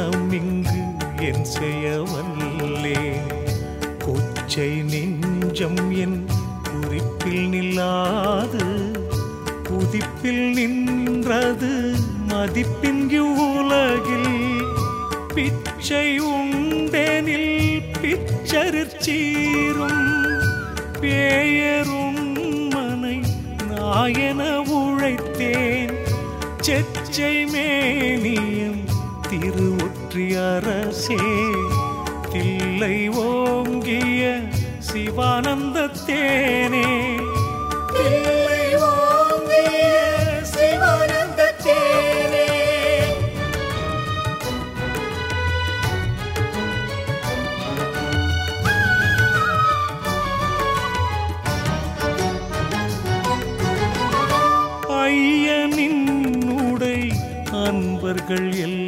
மனம் இங்கு என் செய்யவல்லே கொச்சை நெஞ்சம் என் குறிப்பில் நில்லாது. புதிப்பில் நின்றது மதிப்பின் உலகில். பிச்சை உண்டெனில் பிச்சரிச்சீரும் பேயரும் மனை நாயன உழைத்தேன். செச்சை மேனியம் திருவொற்றி அரசே தில்லை ஓங்கிய சிவானந்த தேனே.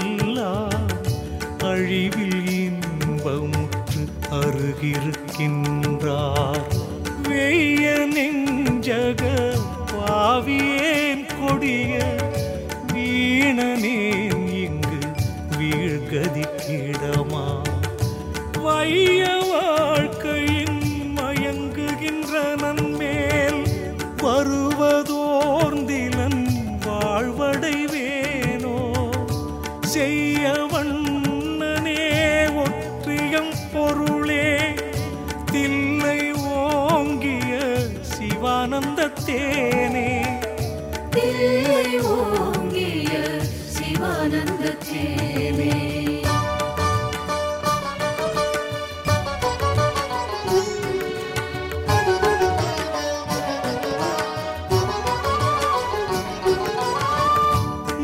எல்லாம் அழிவில் இன்பமுற்று அருகிருக்கின்றார். வெய்ய நெஞ்சக பாவியேன் கொடிய வீணனே தேனே. ஓங்கிய சிவானந்த தேனே.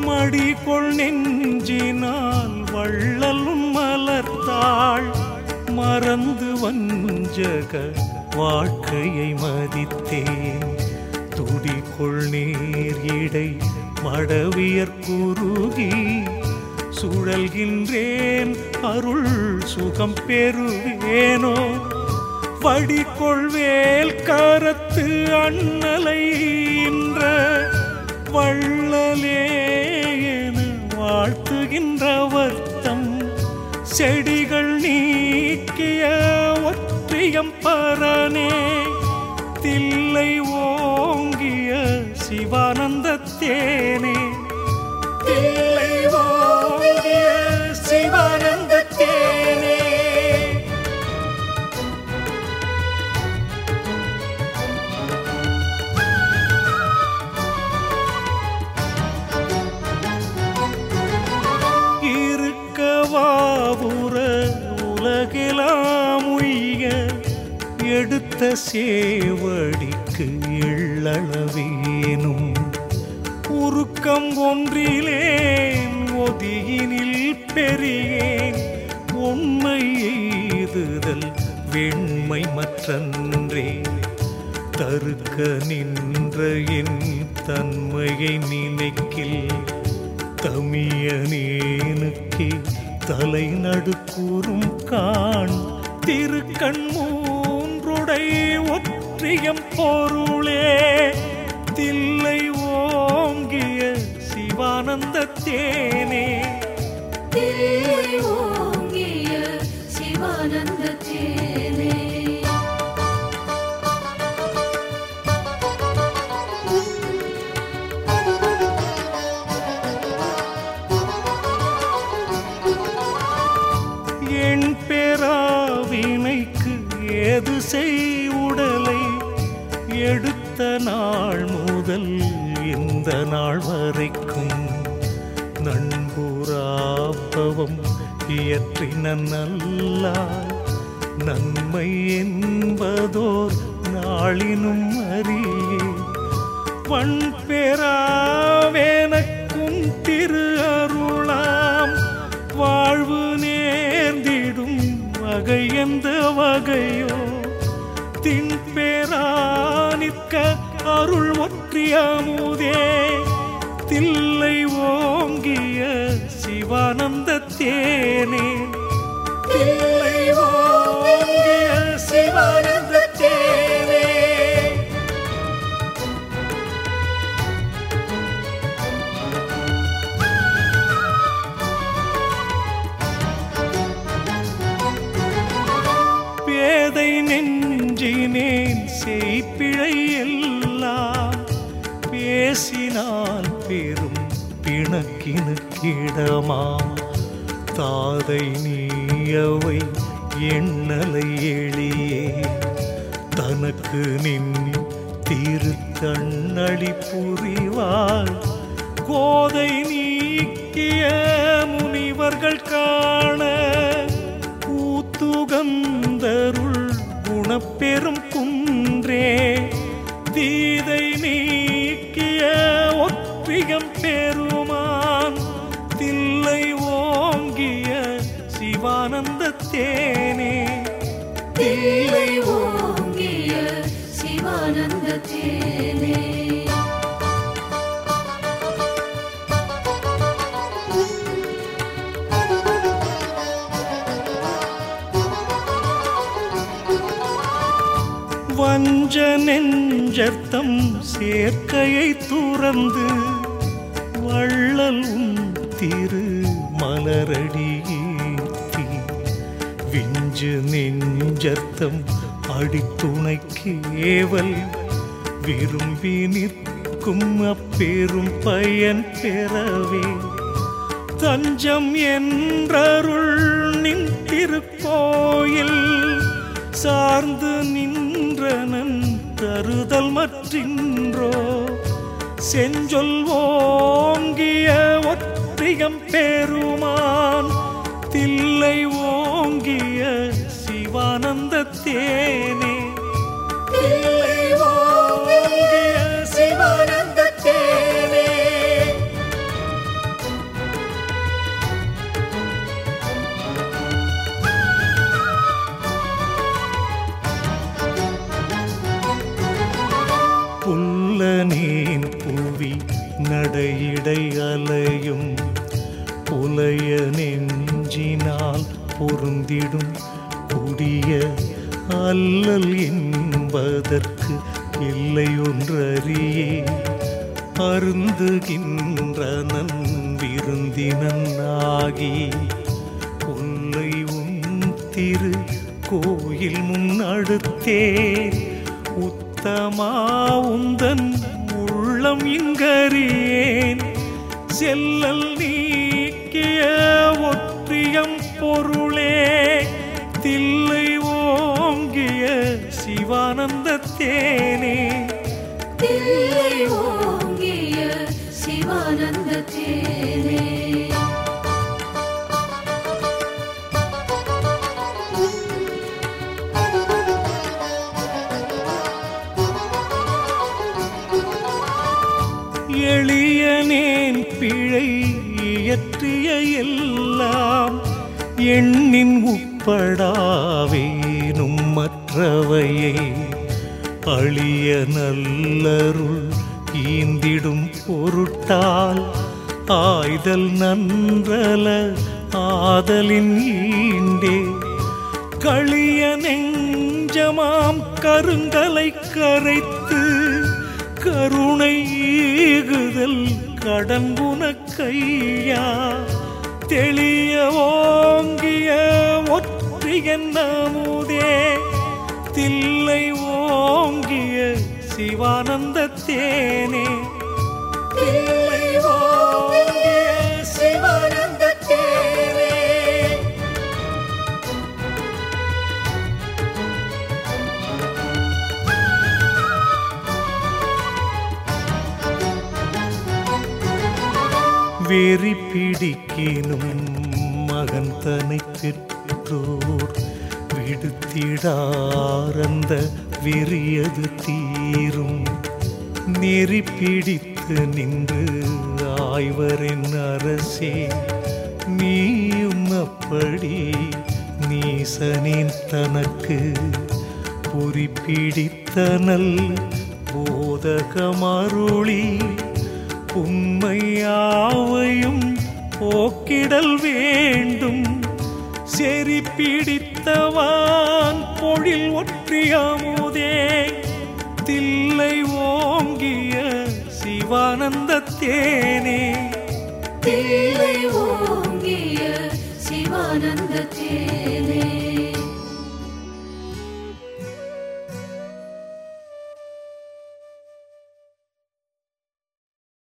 மடிகொள் நெஞ்சினால் வள்ளலும் மலர்த்தாள். மறந்து வஞ்சக வாழ்க்கையை மதித்தேன். துடிகொள் நேர் இடை மடவியற் குறுகி சுழல்கின்றேன் அருள் சுகம் பெறுவேனோ? வடிகொள்வேல் கரத்து அண்ணலை இன்ற வள்ளலே என வாழ்த்துகின்ற வர்த்தம் செடிகள் நீக்கிய ஒற்றியம் பரனே தில்லை சிவானந்தத்தேனே தில்லை ஓங்கிய சிவானந்த தேனே. உலகெலாம் உய்ய எடுத்த சேவடிக்கு எள்ளளவே. உருக்கம் ஒன்றிலேன் ஒதியினில் பெரியேன். உண்மை எய்துதல் வெண்மை மற்றன்றே. தருக்க நின்ற என் தன்மையை நினைக்கில். தமியனேனுக்கே தலை நடுக்கூறும் காண் திருக்கண் மூன்றுடை ஒற்றியம் பொருளே. தில்லை ஓங்கிய சிவானந்த தேனே தில்லை சிவானந்த தேனே இயற்றின நல்லாய் நன்மை என்பதோர் நாளினும் அறியே. வன் பெறாவேனக்கும் திரு அருளாம். வாழ்வு நேர்ந்திடும் வகை எந்த வகையோ. தின்பேரா நிற்க அருள் ஒற்றியமுதே தில்லை ஓங்கிய சிவான சேனே தில்லை ஓங்கிய சிவானந்த சேனே பேதை நெஞ்சினேன் செய்ப்பிழை எல்லாம். பேசினால் பெரும் பிணக்கினுக்கிடமா தாதை நீயவை எண்ணலை எளியே. தனக்கு நின் திருத்தண்ணளி புரிவாள். கோதை நீக்கிய முனிவர்கள் காண கூத்துகந்தருள் குணப்பெரும் குன்றே. தீதை நீக்கிய ஒற்றியம் பெரும் தேனே. தில்லை ஓங்கிய சிவானந்த தேனே. வஞ்ச நெஞ்சத்தம் சேர்க்கையை துறந்து வள்ளல் உன் திரு மலரடியேத்தி நெஞ்சு நெஞ்சத்தம் அடித்துணைக்கு ஏவல். விரும்பி நிற்கும் அப்பெரும் பயன் பெறவே. தஞ்சம் என்றருள் நின் திருக்கோயில் சார்ந்து நின்றனன் தருதல் மற்றின்றோ. செஞ்சொல் ஓங்கிய ஒற்றியம் பெருமான் தில்லை ஓங்கிய சிவானந்த தேனே. ஓங்கிய சிவானந்த புல்லனேன் புவி நடையிடை அலையும். புலைய நெஞ்சினால் பொருந்திடும். புடிய அல்லல் என்பதற்கு இல்லை ஒன்றறியே அருந்துகின்றனன் விருந்தினன் ஆகி கொல்லை உன் திரு கோயில் முன்னடுத்தே உத்தமா உந்தன் உள்ளம் இங்கறியேன். செல்லல் நீக்கிய ஒற்றியம் பொருளே. தில்லை சிவானந்த தேனே தில்லை ஓங்கிய சிவானந்த தேனே எளியனேன் பிழை இயற்றிய எல்லாம் எண்ணின் படாவேனும் மற்றவையை அழிய நல்லருள் ஈந்திடும் பொருட்டால் ஆய்தல் நன்றல ஆதலின் ஈண்டே. களிய நெஞ்சமாம் கருங்கலை கரைத்து கருணை ஈகுதல் கடன்புன கையா. தெளிய ஓங்கிய ஒற்ற நாமுதே. தில்லை ஓங்கிய சிவானந்த தேனே தில்லை ஓங்கிய சிவானந்த தேனே வெறி பிடிக்கினும் மகன் தனை பெற்றோர் விடுத்திடாரந்த வெறியது தீரும். நெறி பிடித்து நின்று ஆய்வரின் அரசே நீயும் அப்படி நீசனின் தனக்கு பொறிப்பிடித்தனல் போதகமருளி உண்மையாவையும் போக்கிடல் வேண்டும். செறி பிடித்தவான் பொழில் ஒற்றியாமுதே தில்லை ஓங்கிய சிவானந்த தேனே. தில்லை ஓங்கிய சிவானந்த தேனே.